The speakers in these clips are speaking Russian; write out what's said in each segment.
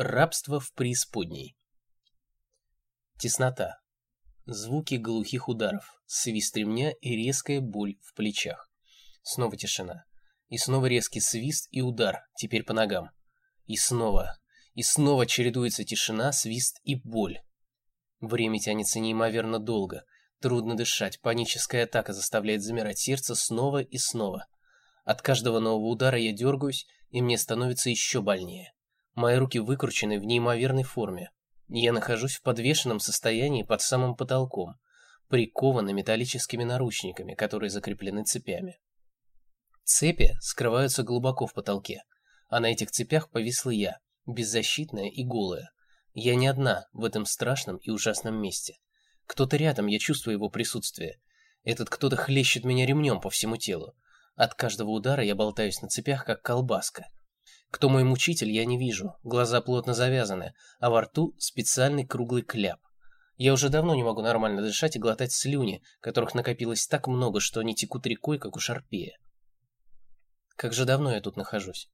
Рабство в преисподней. Теснота. Звуки глухих ударов, свист ремня и резкая боль в плечах. Снова тишина. И снова резкий свист и удар, теперь по ногам. И снова. И снова чередуется тишина, свист и боль. Время тянется неимоверно долго. Трудно дышать, паническая атака заставляет замирать сердце снова и снова. От каждого нового удара я дергаюсь, и мне становится еще больнее. Мои руки выкручены в неимоверной форме. Я нахожусь в подвешенном состоянии под самым потолком, прикованы металлическими наручниками, которые закреплены цепями. Цепи скрываются глубоко в потолке, а на этих цепях повисла я, беззащитная и голая. Я не одна в этом страшном и ужасном месте. Кто-то рядом, я чувствую его присутствие. Этот кто-то хлещет меня ремнем по всему телу. От каждого удара я болтаюсь на цепях, как колбаска. Кто мой мучитель, я не вижу. Глаза плотно завязаны, а во рту специальный круглый кляп. Я уже давно не могу нормально дышать и глотать слюни, которых накопилось так много, что они текут рекой, как у шарпея. Как же давно я тут нахожусь?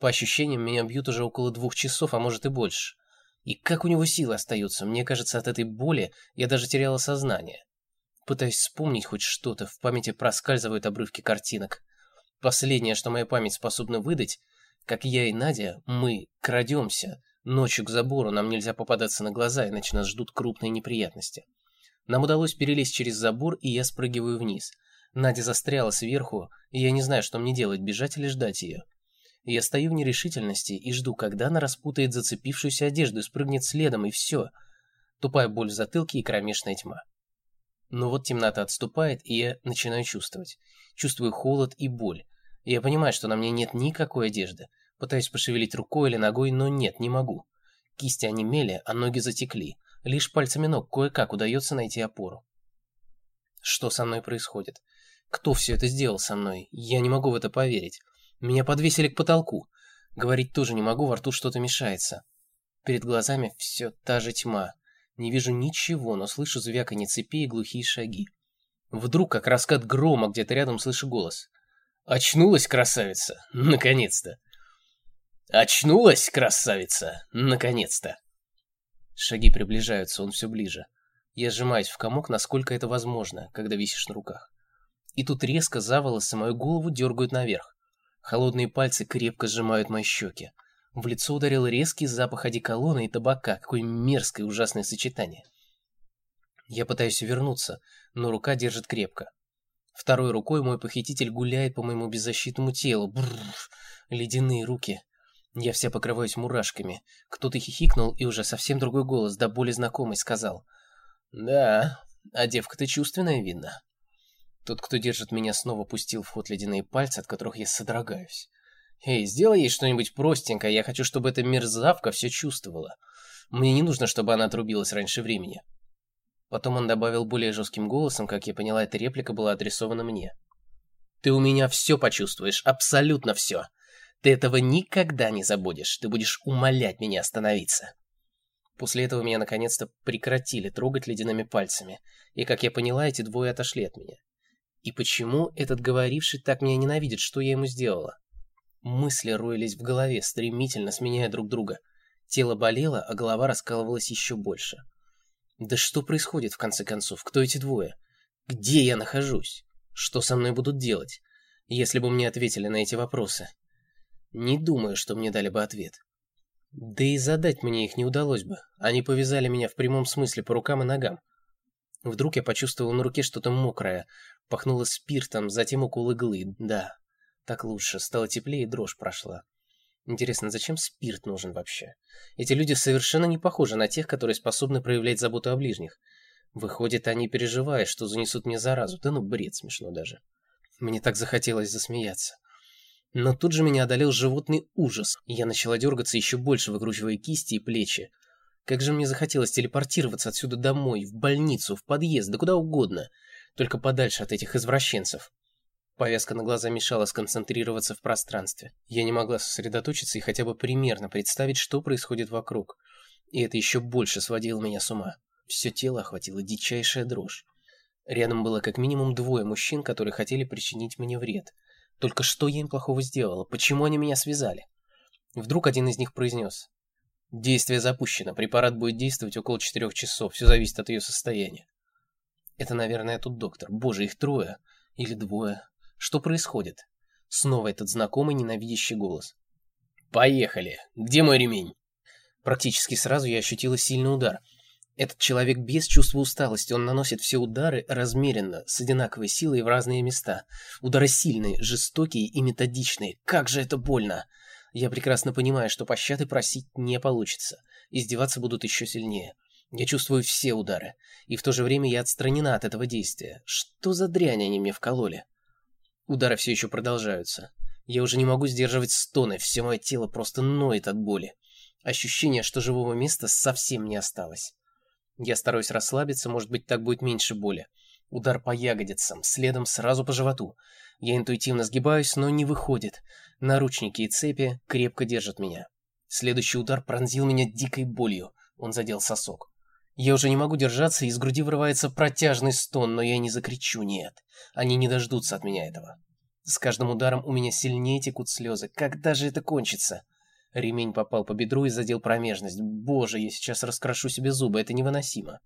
По ощущениям, меня бьют уже около двух часов, а может и больше. И как у него силы остаются? Мне кажется, от этой боли я даже теряла сознание. Пытаюсь вспомнить хоть что-то, в памяти проскальзывают обрывки картинок. Последнее, что моя память способна выдать, как я и Надя, мы крадемся. Ночью к забору нам нельзя попадаться на глаза, иначе нас ждут крупные неприятности. Нам удалось перелезть через забор, и я спрыгиваю вниз. Надя застряла сверху, и я не знаю, что мне делать, бежать или ждать ее. Я стою в нерешительности и жду, когда она распутает зацепившуюся одежду спрыгнет следом, и все. Тупая боль в затылке и кромешная тьма. Но вот темнота отступает, и я начинаю чувствовать. Чувствую холод и боль. Я понимаю, что на мне нет никакой одежды. Пытаюсь пошевелить рукой или ногой, но нет, не могу. Кисти онемели, а ноги затекли. Лишь пальцами ног кое-как удается найти опору. Что со мной происходит? Кто все это сделал со мной? Я не могу в это поверить. Меня подвесили к потолку. Говорить тоже не могу, во рту что-то мешается. Перед глазами все та же тьма. Не вижу ничего, но слышу звяканье цепи и глухие шаги. Вдруг, как раскат грома, где-то рядом слышу голос. Очнулась красавица, наконец-то. Очнулась красавица, наконец-то. Шаги приближаются, он все ближе. Я сжимаюсь в комок, насколько это возможно, когда висишь на руках. И тут резко за волосы мою голову дергают наверх. Холодные пальцы крепко сжимают мои щеки. В лицо ударил резкий запах одеколона и табака. Какое мерзкое ужасное сочетание. Я пытаюсь вернуться, но рука держит крепко. Второй рукой мой похититель гуляет по моему беззащитному телу. Бррр, ледяные руки. Я вся покрываюсь мурашками. Кто-то хихикнул, и уже совсем другой голос, да более знакомый, сказал. «Да, а девка-то чувственная, видно». Тот, кто держит меня, снова пустил в ход ледяные пальцы, от которых я содрогаюсь. «Эй, сделай ей что-нибудь простенькое, я хочу, чтобы эта мерзавка все чувствовала. Мне не нужно, чтобы она отрубилась раньше времени». Потом он добавил более жестким голосом, как я поняла, эта реплика была адресована мне. «Ты у меня все почувствуешь, абсолютно все. Ты этого никогда не забудешь, ты будешь умолять меня остановиться». После этого меня наконец-то прекратили трогать ледяными пальцами, и, как я поняла, эти двое отошли от меня. И почему этот говоривший так меня ненавидит, что я ему сделала? Мысли роились в голове, стремительно сменяя друг друга. Тело болело, а голова раскалывалась еще больше. Да что происходит, в конце концов? Кто эти двое? Где я нахожусь? Что со мной будут делать? Если бы мне ответили на эти вопросы. Не думаю, что мне дали бы ответ. Да и задать мне их не удалось бы. Они повязали меня в прямом смысле по рукам и ногам. Вдруг я почувствовал на руке что-то мокрое. Пахнуло спиртом, затем укол иглы. Да, так лучше. Стало теплее, и дрожь прошла. Интересно, зачем спирт нужен вообще? Эти люди совершенно не похожи на тех, которые способны проявлять заботу о ближних. Выходит, они переживают, что занесут мне заразу. Да ну, бред смешно даже. Мне так захотелось засмеяться. Но тут же меня одолел животный ужас, и я начала дергаться еще больше, выкручивая кисти и плечи. Как же мне захотелось телепортироваться отсюда домой, в больницу, в подъезд, да куда угодно, только подальше от этих извращенцев. Повязка на глаза мешала сконцентрироваться в пространстве. Я не могла сосредоточиться и хотя бы примерно представить, что происходит вокруг. И это еще больше сводило меня с ума. Все тело охватило дичайшая дрожь. Рядом было как минимум двое мужчин, которые хотели причинить мне вред. Только что я им плохого сделала? Почему они меня связали? Вдруг один из них произнес. Действие запущено, препарат будет действовать около четырех часов, все зависит от ее состояния. Это, наверное, тут доктор. Боже, их трое. Или двое. Что происходит? Снова этот знакомый ненавидящий голос. «Поехали! Где мой ремень?» Практически сразу я ощутила сильный удар. Этот человек без чувства усталости, он наносит все удары размеренно, с одинаковой силой в разные места. Удары сильные, жестокие и методичные. Как же это больно! Я прекрасно понимаю, что пощады просить не получится. Издеваться будут еще сильнее. Я чувствую все удары, и в то же время я отстранена от этого действия. Что за дрянь они мне вкололи? Удары все еще продолжаются. Я уже не могу сдерживать стоны, все мое тело просто ноет от боли. Ощущение, что живого места совсем не осталось. Я стараюсь расслабиться, может быть, так будет меньше боли. Удар по ягодицам, следом сразу по животу. Я интуитивно сгибаюсь, но не выходит. Наручники и цепи крепко держат меня. Следующий удар пронзил меня дикой болью. Он задел сосок. Я уже не могу держаться, из груди вырывается протяжный стон, но я не закричу, нет. Они не дождутся от меня этого. С каждым ударом у меня сильнее текут слезы. Когда же это кончится? Ремень попал по бедру и задел промежность. Боже, я сейчас раскрошу себе зубы, это невыносимо.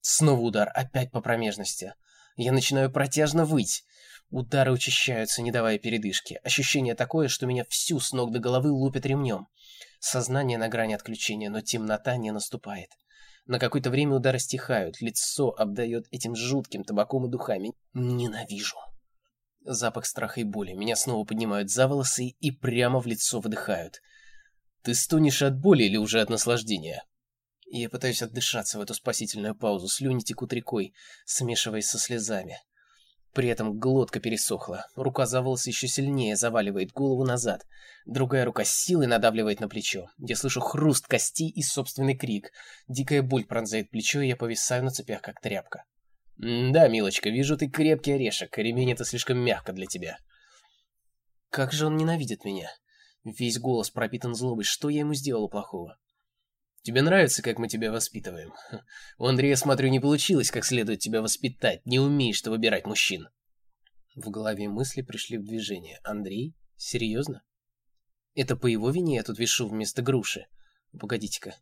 Снова удар, опять по промежности. Я начинаю протяжно выть. Удары учащаются, не давая передышки. Ощущение такое, что меня всю с ног до головы лупят ремнем. Сознание на грани отключения, но темнота не наступает. На какое-то время удары стихают, лицо обдает этим жутким табаком и духами. Ненавижу. Запах страха и боли. Меня снова поднимают за волосы и прямо в лицо выдыхают. Ты стонешь от боли или уже от наслаждения? Я пытаюсь отдышаться в эту спасительную паузу. Слюни текут рекой, смешиваясь со слезами. При этом глотка пересохла. Рука за волос еще сильнее заваливает голову назад. Другая рука с силой надавливает на плечо. Я слышу хруст костей и собственный крик. Дикая боль пронзает плечо, и я повисаю на цепях, как тряпка. «Да, милочка, вижу, ты крепкий орешек. Ремень это слишком мягко для тебя». Как же он ненавидит меня. Весь голос пропитан злобой. Что я ему сделала плохого? Тебе нравится, как мы тебя воспитываем? У Андрея, смотрю, не получилось как следует тебя воспитать. Не умеешь ты выбирать мужчин. В голове мысли пришли в движение. Андрей? Серьезно? Это по его вине я тут вешу вместо груши? Погодите-ка.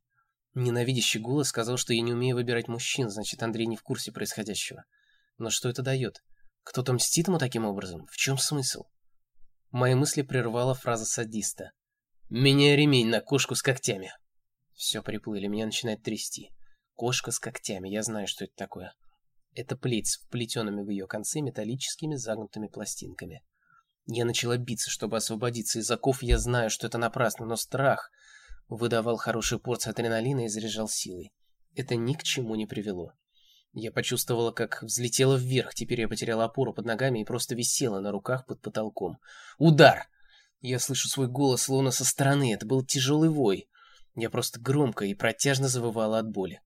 Ненавидящий голос сказал, что я не умею выбирать мужчин, значит, Андрей не в курсе происходящего. Но что это дает? Кто-то мстит ему таким образом? В чем смысл? Мои мысли прервала фраза садиста. «Меняй ремень на кошку с когтями». Все, приплыли, меня начинает трясти. Кошка с когтями, я знаю, что это такое. Это плеть с вплетенными в ее концы металлическими загнутыми пластинками. Я начала биться, чтобы освободиться из оков, я знаю, что это напрасно, но страх выдавал хорошую порцию адреналина и заряжал силой. Это ни к чему не привело. Я почувствовала, как взлетела вверх, теперь я потеряла опору под ногами и просто висела на руках под потолком. Удар! Я слышу свой голос словно со стороны, это был тяжелый вой. Я просто громко и протяжно завывала от боли.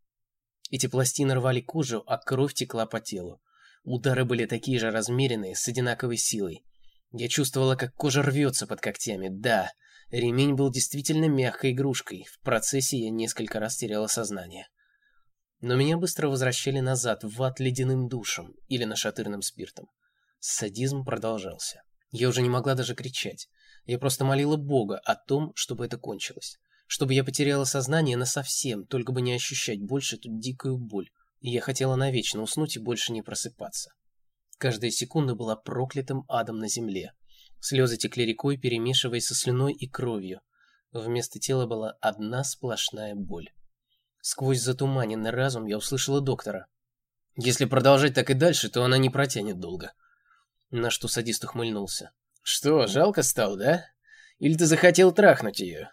Эти пластины рвали кожу, а кровь текла по телу. Удары были такие же размеренные, с одинаковой силой. Я чувствовала, как кожа рвется под когтями. Да, ремень был действительно мягкой игрушкой. В процессе я несколько раз теряла сознание. Но меня быстро возвращали назад, в ад ледяным душем или нашатырным спиртом. Садизм продолжался. Я уже не могла даже кричать. Я просто молила Бога о том, чтобы это кончилось чтобы я потеряла сознание насовсем, только бы не ощущать больше эту дикую боль. И я хотела навечно уснуть и больше не просыпаться. Каждая секунда была проклятым адом на земле. Слезы текли рекой, перемешиваясь со слюной и кровью. Вместо тела была одна сплошная боль. Сквозь затуманенный разум я услышала доктора. «Если продолжать так и дальше, то она не протянет долго». На что садист ухмыльнулся. «Что, жалко стал, да? Или ты захотел трахнуть ее?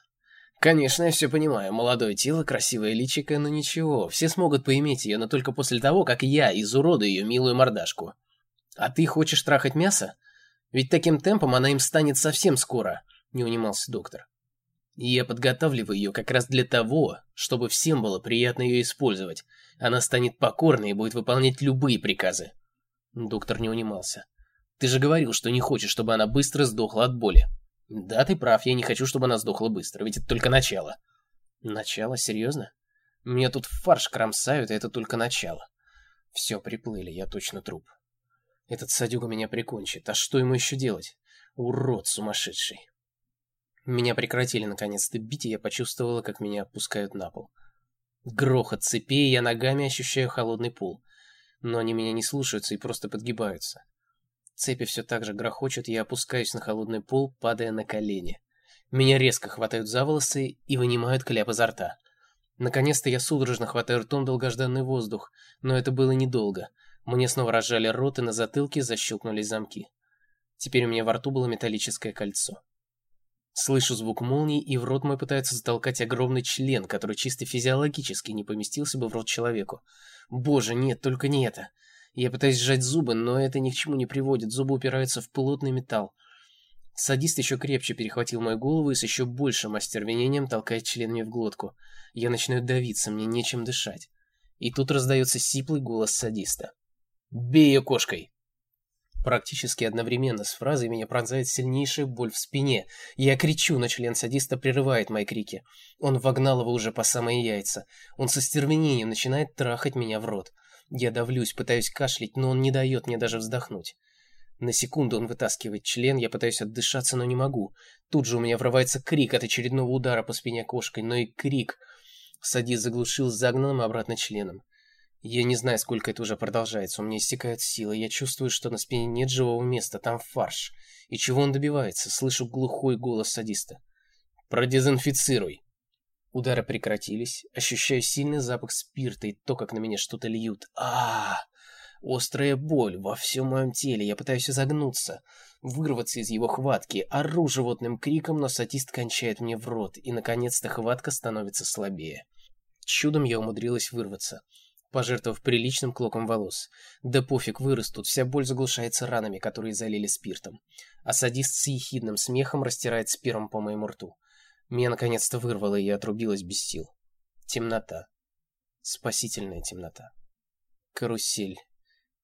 Конечно, я все понимаю. Молодое тело, красивое личико, но ничего. Все смогут поиметь ее, но только после того, как я изуродую ее милую мордашку. А ты хочешь трахать мясо? Ведь таким темпом она им станет совсем скоро, не унимался доктор. И я подготавливаю ее как раз для того, чтобы всем было приятно ее использовать. Она станет покорной и будет выполнять любые приказы. Доктор не унимался. Ты же говорил, что не хочешь, чтобы она быстро сдохла от боли. Да, ты прав, я не хочу, чтобы она сдохла быстро, ведь это только начало. Начало? Серьезно? Мне тут фарш кромсают, и это только начало. Все, приплыли, я точно труп. Этот садюга меня прикончит, а что ему еще делать? Урод сумасшедший. Меня прекратили наконец-то бить, и я почувствовала, как меня опускают на пол. Грохот цепей, я ногами ощущаю холодный пол. Но они меня не слушаются и просто подгибаются. Цепи все так же грохочут, я опускаюсь на холодный пол, падая на колени. Меня резко хватают за волосы и вынимают кляп изо рта. Наконец-то я судорожно хватаю ртом долгожданный воздух, но это было недолго. Мне снова разжали рот, и на затылке защелкнулись замки. Теперь у меня во рту было металлическое кольцо. Слышу звук молнии, и в рот мой пытается затолкать огромный член, который чисто физиологически не поместился бы в рот человеку. Боже, нет, только не это. Я пытаюсь сжать зубы, но это ни к чему не приводит, зубы упираются в плотный металл. Садист еще крепче перехватил мою голову и с еще большим остервенением толкает член мне в глотку. Я начинаю давиться, мне нечем дышать. И тут раздается сиплый голос садиста. «Бей ее кошкой!» Практически одновременно с фразой меня пронзает сильнейшая боль в спине. Я кричу, но член садиста прерывает мои крики. Он вогнал его уже по самые яйца. Он со стервенением начинает трахать меня в рот. Я давлюсь, пытаюсь кашлять, но он не дает мне даже вздохнуть. На секунду он вытаскивает член, я пытаюсь отдышаться, но не могу. Тут же у меня врывается крик от очередного удара по спине кошкой, но и крик садист заглушил загнанным обратно членом. Я не знаю, сколько это уже продолжается, у меня истекают силы, я чувствую, что на спине нет живого места, там фарш. И чего он добивается? Слышу глухой голос садиста. «Продезинфицируй!» Удары прекратились, ощущаю сильный запах спирта и то, как на меня что-то льют. а, -а, -а! Острая боль во всем моем теле, я пытаюсь изогнуться, вырваться из его хватки, ору животным криком, но садист кончает мне в рот, и, наконец-то, хватка становится слабее. Чудом я умудрилась вырваться пожертвовав приличным клоком волос. Да пофиг, вырастут, вся боль заглушается ранами, которые залили спиртом. А садист с ехидным смехом растирает спиром по моему рту. Меня наконец-то вырвало, и я отрубилась без сил. Темнота. Спасительная темнота. Карусель.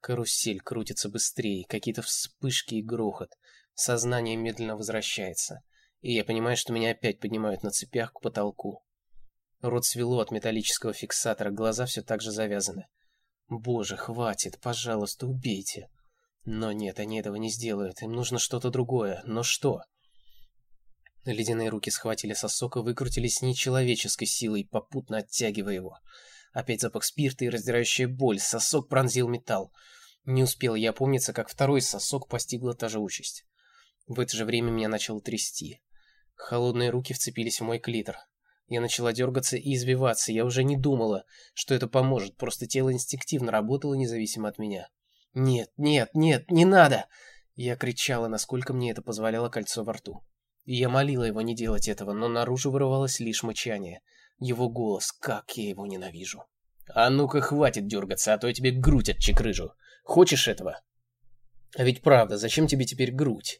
Карусель крутится быстрее, какие-то вспышки и грохот. Сознание медленно возвращается. И я понимаю, что меня опять поднимают на цепях к потолку. Рот свело от металлического фиксатора, глаза все так же завязаны. Боже, хватит, пожалуйста, убейте. Но нет, они этого не сделают, им нужно что-то другое. Но что? Ледяные руки схватили сосок и выкрутились с нечеловеческой силой, попутно оттягивая его. Опять запах спирта и раздирающая боль, сосок пронзил металл. Не успел я опомниться, как второй сосок постигла та же участь. В это же время меня начало трясти. Холодные руки вцепились в мой клитор. Я начала дергаться и извиваться, я уже не думала, что это поможет, просто тело инстинктивно работало независимо от меня. «Нет, нет, нет, не надо!» Я кричала, насколько мне это позволяло кольцо во рту. И я молила его не делать этого, но наружу вырывалось лишь мычание. Его голос, как я его ненавижу. «А ну-ка, хватит дергаться, а то я тебе грудь отчекрыжу. Хочешь этого?» «А ведь правда, зачем тебе теперь грудь?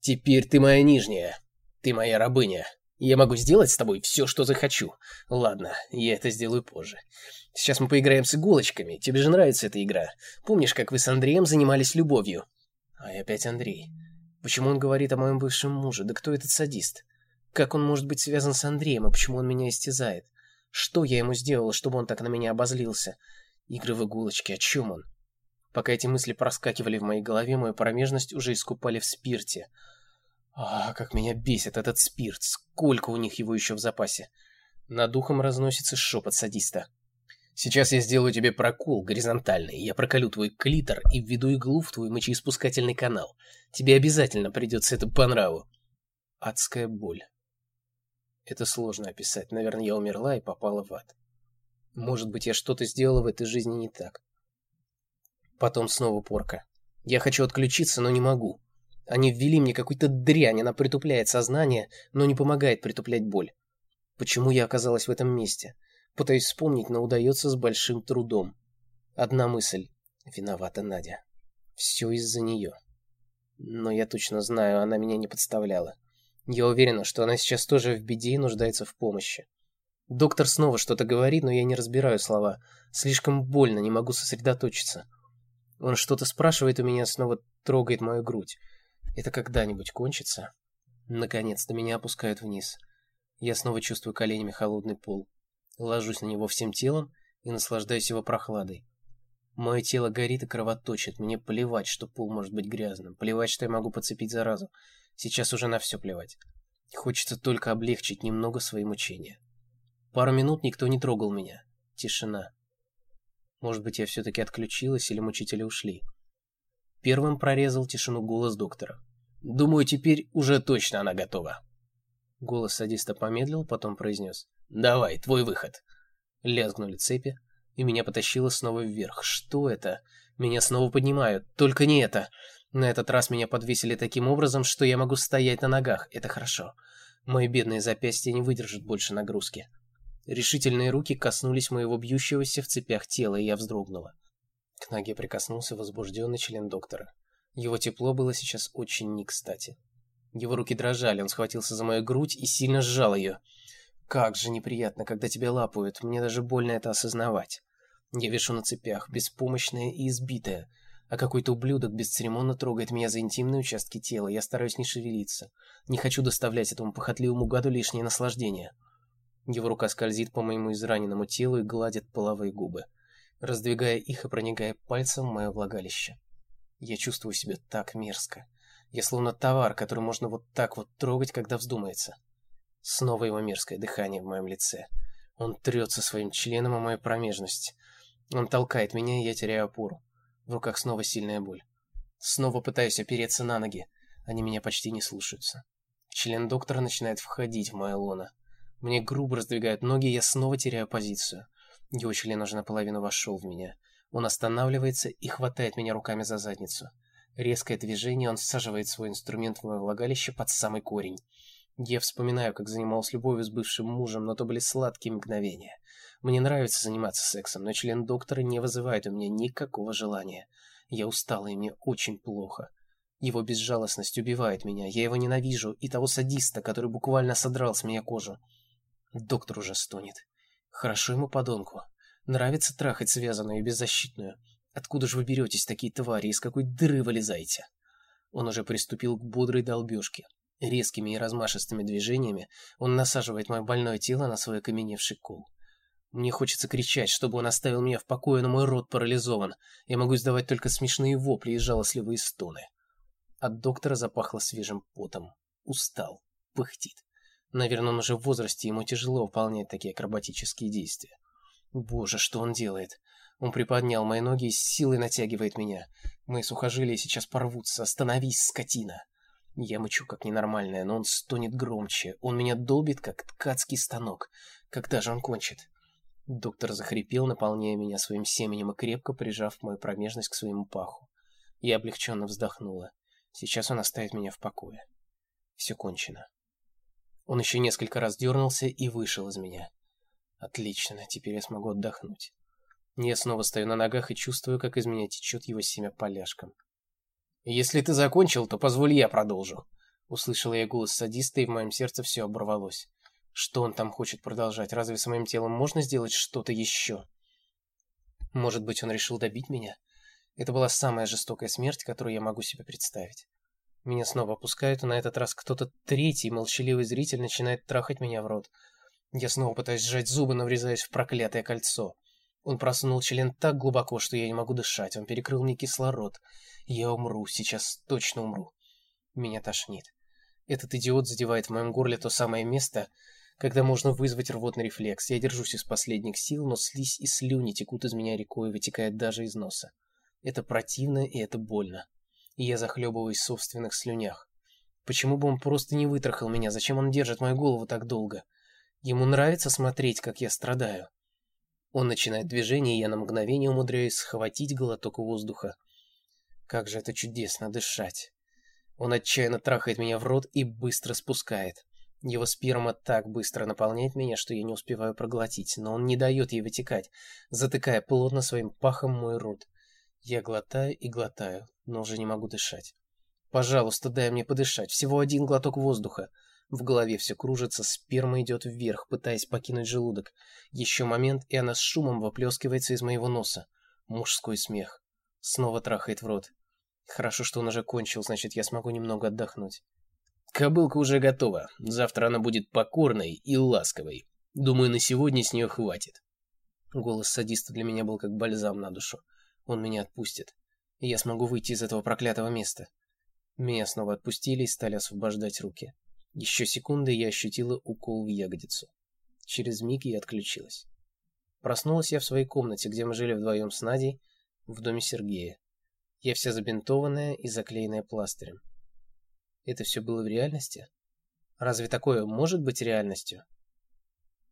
Теперь ты моя нижняя. Ты моя рабыня. Я могу сделать с тобой все, что захочу. Ладно, я это сделаю позже. Сейчас мы поиграем с иголочками. Тебе же нравится эта игра. Помнишь, как вы с Андреем занимались любовью? А опять Андрей. Почему он говорит о моем бывшем муже? Да кто этот садист? Как он может быть связан с Андреем, и почему он меня истязает? Что я ему сделала, чтобы он так на меня обозлился? Игры в иголочки, о чем он? Пока эти мысли проскакивали в моей голове, мою промежность уже искупали в спирте. А, как меня бесит этот спирт, сколько у них его еще в запасе. Над ухом разносится шепот садиста. Сейчас я сделаю тебе прокол горизонтальный. Я проколю твой клитор и введу иглу в твой мочеиспускательный канал. Тебе обязательно придется это по нраву. Адская боль. Это сложно описать. Наверное, я умерла и попала в ад. Может быть, я что-то сделала в этой жизни не так. Потом снова порка. Я хочу отключиться, но не могу. Они ввели мне какую-то дрянь, она притупляет сознание, но не помогает притуплять боль. Почему я оказалась в этом месте? Пытаюсь вспомнить, но удается с большим трудом. Одна мысль. Виновата Надя. Все из-за нее. Но я точно знаю, она меня не подставляла. Я уверена, что она сейчас тоже в беде и нуждается в помощи. Доктор снова что-то говорит, но я не разбираю слова. Слишком больно, не могу сосредоточиться. Он что-то спрашивает у меня, снова трогает мою грудь. Это когда-нибудь кончится? Наконец-то меня опускают вниз. Я снова чувствую коленями холодный пол. Ложусь на него всем телом и наслаждаюсь его прохладой. Мое тело горит и кровоточит. Мне плевать, что пол может быть грязным. Плевать, что я могу подцепить заразу. Сейчас уже на все плевать. Хочется только облегчить немного свои мучения. Пару минут никто не трогал меня. Тишина. Может быть, я все-таки отключилась или мучители ушли. Первым прорезал тишину голос доктора. «Думаю, теперь уже точно она готова». Голос садиста помедлил, потом произнес. «Давай, твой выход». Лязгнули цепи, и меня потащило снова вверх. Что это? Меня снова поднимают. Только не это. На этот раз меня подвесили таким образом, что я могу стоять на ногах. Это хорошо. Мои бедные запястья не выдержат больше нагрузки. Решительные руки коснулись моего бьющегося в цепях тела, и я вздрогнула. К ноге прикоснулся возбужденный член доктора. Его тепло было сейчас очень не кстати. Его руки дрожали, он схватился за мою грудь и сильно сжал ее. Как же неприятно, когда тебя лапают, мне даже больно это осознавать. Я вешу на цепях, беспомощная и избитая, а какой-то ублюдок бесцеремонно трогает меня за интимные участки тела. Я стараюсь не шевелиться. Не хочу доставлять этому похотливому гаду лишнее наслаждение. Его рука скользит по моему израненному телу и гладит половые губы, раздвигая их и проникая пальцем в мое влагалище. Я чувствую себя так мерзко. Я словно товар, который можно вот так вот трогать, когда вздумается. Снова его мерзкое дыхание в моем лице. Он трется своим членом о мою промежность. Он толкает меня, и я теряю опору. В руках снова сильная боль. Снова пытаюсь опереться на ноги. Они меня почти не слушаются. Член доктора начинает входить в мое лоно. Мне грубо раздвигают ноги, и я снова теряю позицию. Его член уже наполовину вошел в меня. Он останавливается и хватает меня руками за задницу. Резкое движение, он всаживает свой инструмент в мое влагалище под самый корень. Я вспоминаю, как занималась любовью с бывшим мужем, но то были сладкие мгновения. Мне нравится заниматься сексом, но член доктора не вызывает у меня никакого желания. Я устала, и мне очень плохо. Его безжалостность убивает меня. Я его ненавижу, и того садиста, который буквально содрал с меня кожу. Доктор уже стонет. Хорошо ему подонку. Нравится трахать связанную и беззащитную. Откуда же вы беретесь, такие твари, из какой дыры вылезаете? Он уже приступил к бодрой долбежке. Резкими и размашистыми движениями он насаживает мое больное тело на свой окаменевший кол. Мне хочется кричать, чтобы он оставил меня в покое, но мой рот парализован. Я могу издавать только смешные вопли и жалостливые стоны. От доктора запахло свежим потом. Устал. Пыхтит. Наверное, он уже в возрасте, ему тяжело выполнять такие акробатические действия. Боже, что он делает? Он приподнял мои ноги и с силой натягивает меня. Мои сухожилия сейчас порвутся. Остановись, скотина. Я мычу как ненормальная, но он стонет громче. Он меня долбит, как ткацкий станок. Когда же он кончит? Доктор захрипел, наполняя меня своим семенем и крепко прижав мою промежность к своему паху. Я облегченно вздохнула. Сейчас он оставит меня в покое. Все кончено. Он еще несколько раз дернулся и вышел из меня. Отлично, теперь я смогу отдохнуть. Я снова стою на ногах и чувствую, как из меня течет его семя поляшком. «Если ты закончил, то позволь я продолжу». Услышал я голос садиста, и в моем сердце все оборвалось. Что он там хочет продолжать? Разве с моим телом можно сделать что-то еще? Может быть, он решил добить меня? Это была самая жестокая смерть, которую я могу себе представить. Меня снова опускают, и на этот раз кто-то третий, молчаливый зритель, начинает трахать меня в рот. Я снова пытаюсь сжать зубы, но врезаюсь в проклятое кольцо. Он просунул член так глубоко, что я не могу дышать. Он перекрыл мне кислород. Я умру, сейчас точно умру. Меня тошнит. Этот идиот задевает в моем горле то самое место, когда можно вызвать рвотный рефлекс. Я держусь из последних сил, но слизь и слюни текут из меня рекой вытекают даже из носа. Это противно и это больно и я захлебываюсь в собственных слюнях. Почему бы он просто не вытрахал меня? Зачем он держит мою голову так долго? Ему нравится смотреть, как я страдаю. Он начинает движение, и я на мгновение умудряюсь схватить глоток воздуха. Как же это чудесно дышать. Он отчаянно трахает меня в рот и быстро спускает. Его сперма так быстро наполняет меня, что я не успеваю проглотить, но он не дает ей вытекать, затыкая плотно своим пахом мой рот. Я глотаю и глотаю, но уже не могу дышать. Пожалуйста, дай мне подышать. Всего один глоток воздуха. В голове все кружится, сперма идет вверх, пытаясь покинуть желудок. Еще момент, и она с шумом выплескивается из моего носа. Мужской смех. Снова трахает в рот. Хорошо, что он уже кончил, значит, я смогу немного отдохнуть. Кобылка уже готова. Завтра она будет покорной и ласковой. Думаю, на сегодня с нее хватит. Голос садиста для меня был как бальзам на душу. Он меня отпустит, и я смогу выйти из этого проклятого места. Меня снова отпустили и стали освобождать руки. Еще секунды я ощутила укол в ягодицу. Через миг я отключилась. Проснулась я в своей комнате, где мы жили вдвоем с Надей, в доме Сергея. Я вся забинтованная и заклеенная пластырем. Это все было в реальности? Разве такое может быть реальностью?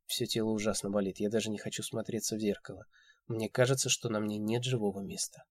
Все тело ужасно болит, я даже не хочу смотреться в зеркало. Мне кажется, что на мне нет живого места.